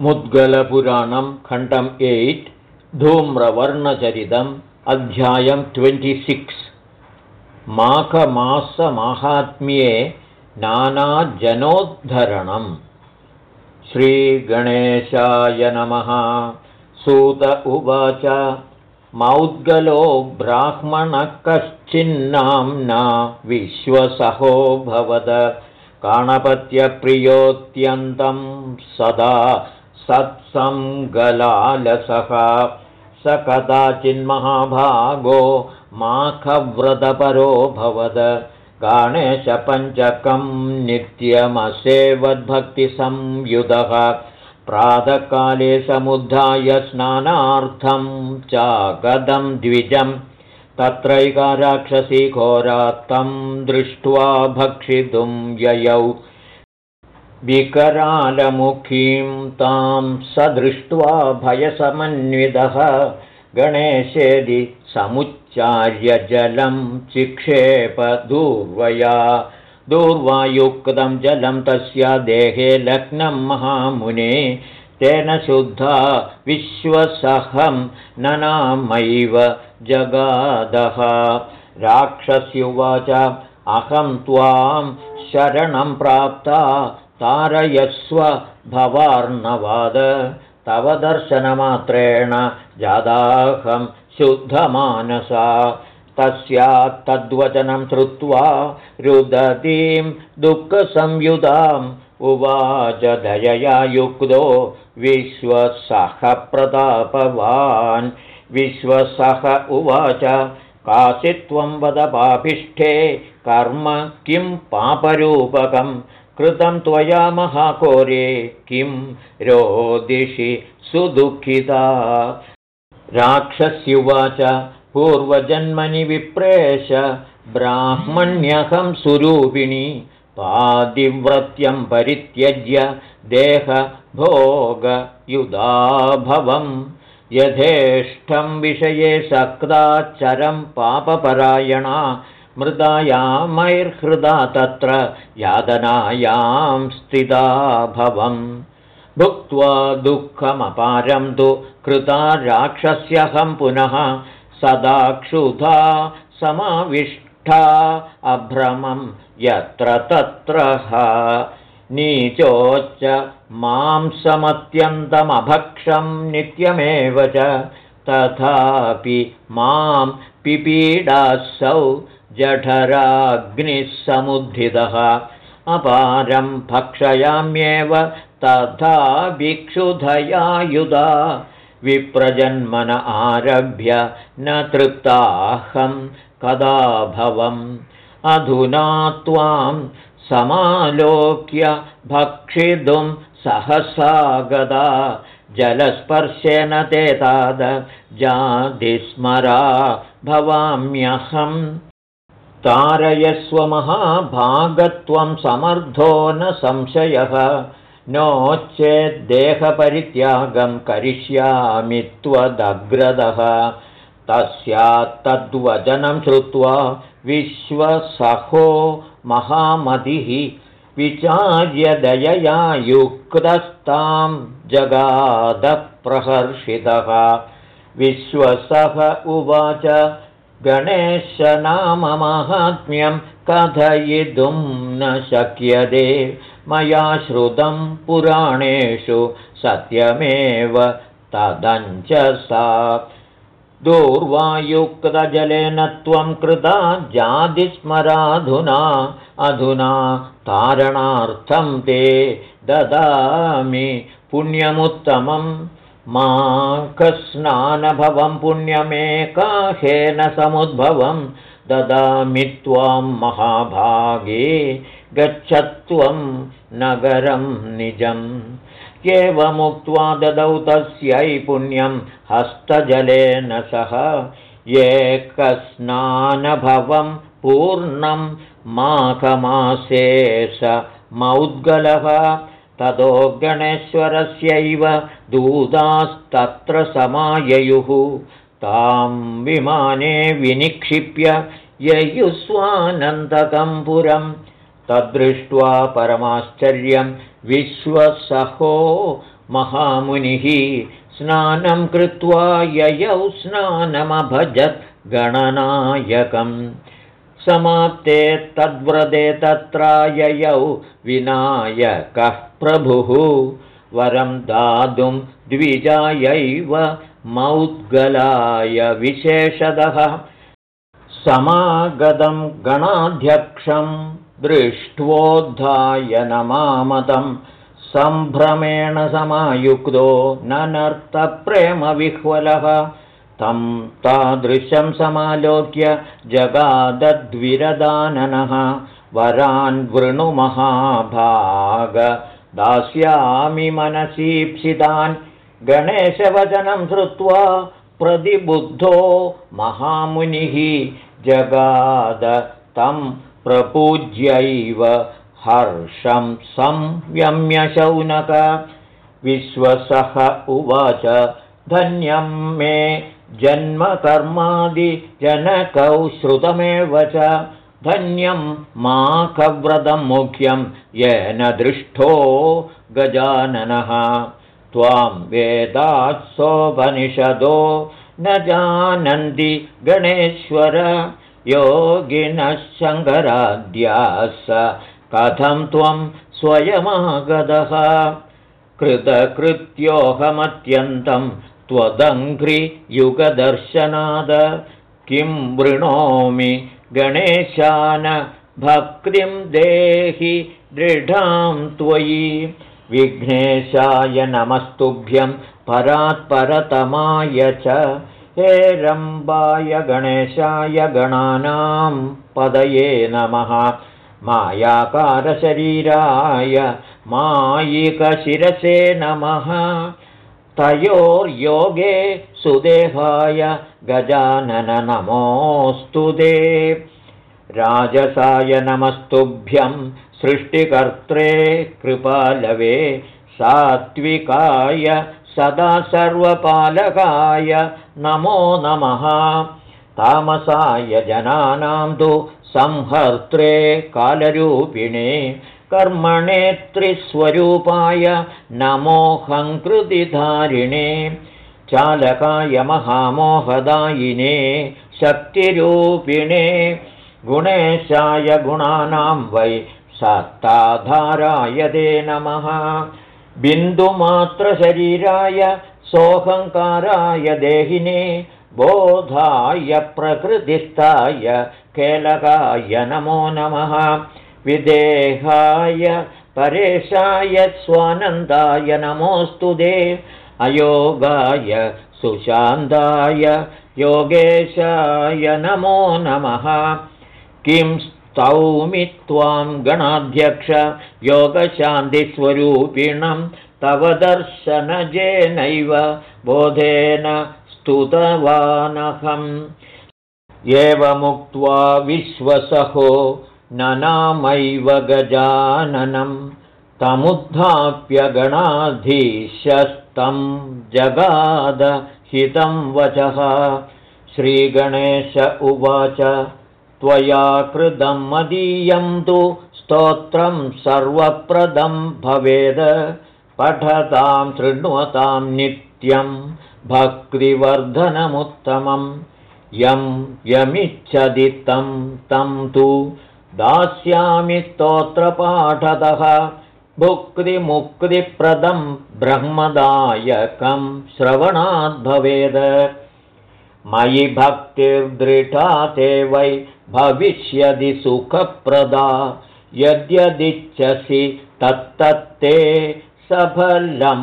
मुद्गलपुराणं खण्डम् एय्ट् धूम्रवर्णचरितम् अध्यायं ट्वेण्टिसिक्स्। माघमासमाहात्म्ये नानाजनोद्धरणम्। श्रीगणेशाय नमः। सूत उवाच। मौद्गलो ब्राह्मणः कश्चिन्नाम्ना विश्वसहोऽभवद काणपत्यप्रियोऽत्यन्तं सदा सत्सङ्गलालसः। स कदाचिन्महाभागो माखव्रतपरो भवद। गणेशपञ्चकं नित्यमसेवद्भक्तिसंयुधः। प्रातःकाले समुद्धाय स्नानार्थं चागदं द्विजं। तत्रैका घोरात्तं दृष्ट्वा भक्षितुं ययौ विकरालमुखीं तां स दृष्ट्वा भयसमन्वितः गणेशेदि समुच्चार्य जलं चिक्षेप दूर्वया। दूर्वायुक्तं जलं तस्य देहे लग्नं महामुने। तेन शुद्धा विश्वसहं ननामैव जगादः। राक्षस्युवाच अहं त्वां शरणं प्राप्ता तारयस्व भवार्णवाद। तव दर्शनमात्रेण जादाहं शुद्धमानसा। तस्यात्तद्वचनं श्रुत्वा रुदतीं दुःखसंयुधाम् उवाच दयया युक्तो विश्वसहप्रतापवान्। विश्वसह उवाच कासित्वं वद पापिष्ठे कर्म किं पापरूपकम् कृतं त्वया महाकोरे किं रोदिषि सुदुःखिता। राक्षस्युवाच पूर्वजन्मनि विप्रेश ब्राह्मण्यहं सुरूपिणि पादिव्रत्यं परित्यज्य देहभोगयुधाभवं यथेष्टं विषये सक्ताचरं पापपरायणा मृदायामैर्हृदा तत्र यादनायां स्थिता भवम्। भुक्त्वा दुःखमपारं तु कृता राक्षस्यहं पुनः सदा क्षुधा समाविष्टा अभ्रमं यत्र तत्र नीचोच्च मांसमत्यन्तमभक्षं नित्यमेव च। तथापि मां पिपीडासौ जठराग्निः समुद्धितः अपारं भक्षयाम्येव तथा भिक्षुधयायुधा। विप्रजन्मन आरभ्य न तृप्ताहं कदा भवम् अधुना त्वां समालोक्य भक्षितुं सहसा गदा। जलस्पर्शेन ते ताद जातिस्मरा भवाम्यहम् तारयस्वमहाभागत्वं समर्थो न संशयः। नो चेद्देहपरित्यागं करिष्यामि त्वदग्रदः। तस्यात्तद्वचनं श्रुत्वा विश्वसहो महामतिः विचार्यदयया युक्तस्तां जगादप्रहर्षितः। विश्वसः उवाच गणेशनाममाहात्म्यं कथयितुं न शक्यते। मया श्रुतं पुराणेषु सत्यमेव तदञ्च सा। दूर्वायुक्तजलेन त्वं कृता जातिस्मराधुना अधुना तारणार्थं ते ददामि। पुण्यमुत्तमम् माकस्नानभवं पुण्यमेकाहेन समुद्भवं ददामि त्वां महाभागे गच्छत्वं नगरं निजम्। एवमुक्त्वा ददौ तस्यै पुण्यं हस्तजलेन सह एकस्नानभवं पूर्णं माघमासे स मौद्गलः ततो गणेश्वरस्यैव दूतास्तत्र समाययुः। तां विमाने विनिक्षिप्य ययुस्वानन्दकं तद्दृष्ट्वा परमाश्चर्यं विश्वसहो महामुनिः। स्नानं कृत्वा ययौ स्नानमभजत् गणनायकम् समाप्ते तद्व्रते तत्र ययौ विनायकः प्रभुः। वरं दातुं द्विजायैव मौद्गलाय विशेषतः। समागतं गणाध्यक्षं दृष्ट्वोद्धाय नमामतं सम्भ्रमेण समायुक्तो ननर्तप्रेमविह्वलः तं तादृशं समालोक्य जगादद्विरदाननः। वरान् वृणुमहाभाग दास्यामि मनसीप्सितान्। गणेशवचनं श्रुत्वा प्रतिबुद्धो महामुनिः जगाद। तं प्रपूज्यैव हर्षं संयम्यशौनक विश्वसः उवाच धन्यं मे जन्मकर्मादिजनकौ श्रुतमेव च। धन्यं माखव्रतं मुख्यं येन दृष्टो गजाननः। त्वां वेदात्सोपनिषदो न जानन्ति गणेश्वर। योगिनः शङ्कराद्यास कथं त्वं स्वयमागतः? कृतकृत्योऽहमत्यन्तं त्वदङ्घ्रियुगदर्शनाद। किं वृणोमि गणेशान भक्तिं देहि दृढां त्वयि। विघ्नेशाय नमस्तुभ्यं परात्परतमाय च। हेरम्बाय गणेशाय गणानां पदये नमः। मायाकारशरीराय मायिकशिरसे नमः तयोर्योगे सुदेहाय गजानन नमोऽस्तु ते। राजसाय नमस्तुभ्यं सृष्टिकर्त्रे कृपालवे सात्विकाय सदा सर्वपालकाय नमो नमः। तामसाय जनानां तु संहर्त्रे कालरूपिणे कर्मणेत्रिस्वरूपाय नमोऽहङ्कृतिधारिणे चालकाय महामोहदायिने शक्तिरूपिणे गुणेशाय गुणानां वै सत्ताधाराय ते नमः। बिन्दुमात्रशरीराय सोऽहङ्काराय देहिने बोधाय प्रकृतिस्थाय केलकाय नमो नमः विदेहाय परेशाय स्वानन्दाय नमोऽस्तु दे। अयोगाय सुशान्ताय योगेशाय नमो नमः। किं स्तौमि त्वां गणाध्यक्ष योगशान्तिस्वरूपिणं तव दर्शनजेनैव बोधेन स्तुतवानहम्। एवमुक्त्वा विश्वसहो ननामैव गजाननं तमुद्धाप्य गणाधीशस्तं जगादहितं वचः। श्रीगणेश उवाच त्वया कृतं मदीयं तु स्तोत्रं सर्वप्रदं भवेद। पठतां शृण्वतां नित्यं भक्तिवर्धनमुत्तमं। यं यमिच्छति तं तं तु दास्यामि स्तोत्रपाठतः। भुक्तिमुक्तिप्रदं ब्रह्मदायकं श्रवणाद्भवेद मयि भक्तिर्दृढा ते वै भविष्यदि सुखप्रदा। यद्यदिच्छसि तत्तत्ते सफलं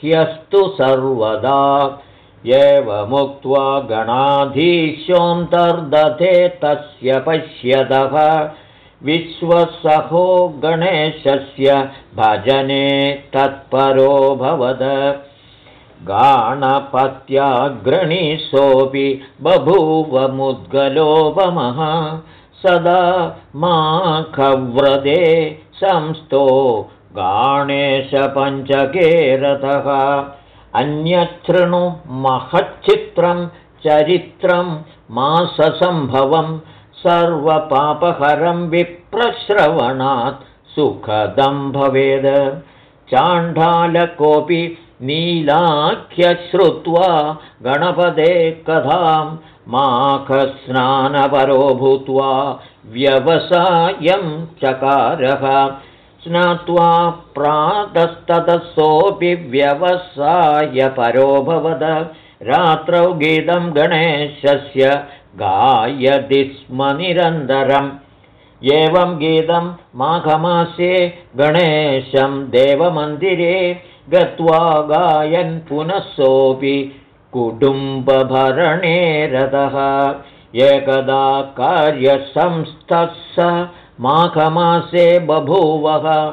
ह्यस्तु सर्वदा। एवमुक्त्वा गणाधीशोऽन्तर्दधे तस्य पश्यतः विश्वसहो गणेशस्य भजने तत्परोऽभवद गाणपत्याग्रणीसोऽपि बभूवमुद्गलोपमः सदा माखव्रदे संस्थो गाणेशपञ्चके रथः। अन्यच्छृणु महच्चित्रं चरित्रं माससम्भवं सर्वपापहरं विप्रश्रवणात् सुखदं भवेद। चाण्डालकोऽपि नीलाख्यश्रुत्वा गणपदे कथां माखस्नानपरो भूत्वा व्यवसायं चकारः। स्नात्वा प्रातस्ततसोऽपि व्यवसायपरोऽभवद रात्रौ गीतं गणेशस्य गायति स्म निरन्तरम्। एवं गीतं माघमासे गणेशं देवमन्दिरे गत्वा गायन् पुनः सोऽपि कुटुम्बभरणे रथः। एकदा कार्यसंस्थः स माघमासे बभूवः।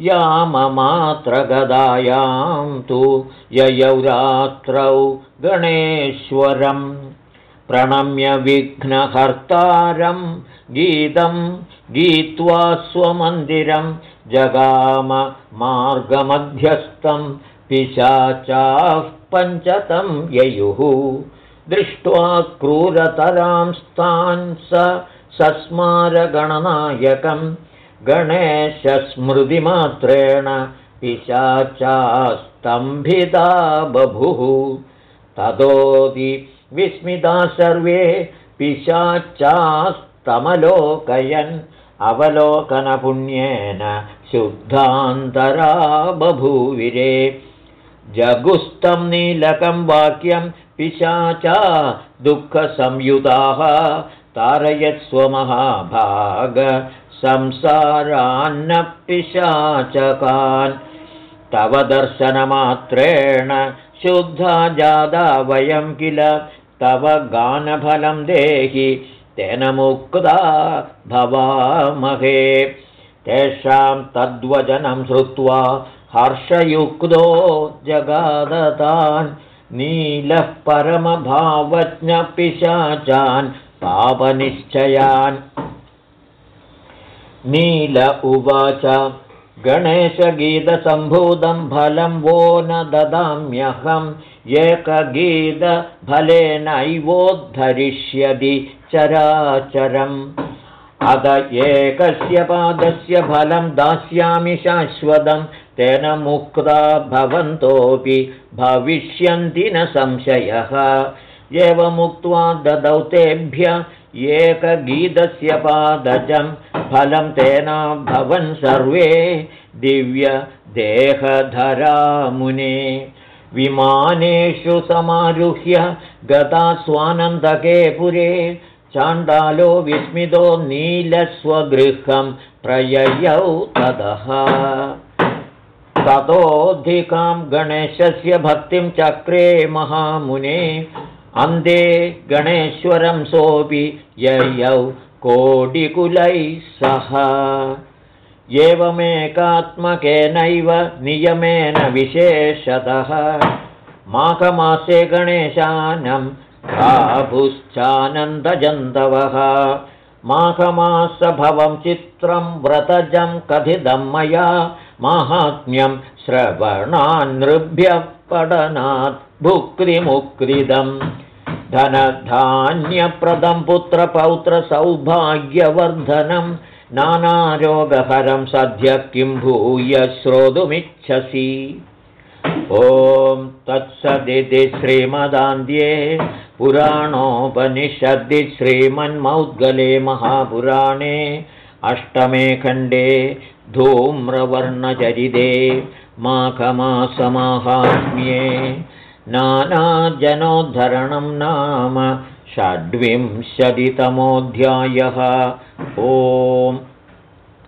याममात्रगदायां तु ययौ रात्रौ गणेश्वरम् प्रणम्य विघ्नहर्तारं गीतं गीत्वा स्वमन्दिरं जगाम मार्गमध्यस्थं पिशाचाः पञ्चतं ययुः। दृष्ट्वा क्रूरतरां स्तान् स सस्मारगणनायकं गणेशस्मृतिमात्रेण पिशाचास्तम्भिदा बभुः। ततोऽपि विस्मिता सर्वे पिशाचास्तमलोकयन् अवलोकनपुण्येन शुद्धान्तरा बभूविरे। जगुस्तं नीलकं वाक्यं पिशाचा दुःखसंयुताः तारयत्स्वमहाभाग संसारान्न पिशाचकान्। तव दर्शनमात्रेण शुद्धा जादा वयं किल तव गानफलं देहि तेन मुक्ता भवामहे। तेषां तद्वचनं श्रुत्वा हर्षयुक्तो जगादतान् नीलः परमभावज्ञपिशाचान् पापनिश्चयान्। नील उवाच गणेशगीतसम्भूतं फलं वो न ददाम्यहम् एकगीतफलेनैवोद्धरिष्यति चराचरम्। अद एकस्य पादस्य फलं दास्यामि शाश्वतं तेन मुक्ता भवन्तोऽपि भविष्यन्ति न संशयः। एवमुक्त्वा ददौ तेभ्य एकगीतस्य पादजं फलं तेन भवन् सर्वे दिव्यदेहधरामुने विमानेषु समारुह्य गता स्वानन्दके पुरे चाण्डालो विस्मितो नीलस्वगृहं प्रययौ ततः ततोऽधिकां गणेशस्य भक्तिं चक्रे महामुने अन्ते गणेश्वरं सोऽपि ययौ कोटिकुलैः सह। एवमेकात्मकेनैव नियमेन विशेषतः। माघमासे गणेशानं प्राभुश्चानन्दजन्तवः माघमासभवं चित्रं व्रतजं कथितं मया। माहात्म्यं श्रवणान्नृभ्यः पठनात् भुक्तिमुक्तिदम् धनधान्यप्रदं पुत्रपौत्रसौभाग्यवर्धनं नानारोगहरं सद्य किं भूय श्रोतुमिच्छसि। ॐ तत्सदिति श्रीमदान्ध्ये पुराणोपनिषद्दि श्रीमन्मौद्गले महापुराणे अष्टमे खण्डे धूम्रवर्णचरिते माघमासमाहात्म्ये नानाजनोद्धरणं नाम षड्विंशतितमोऽध्यायः। ओम्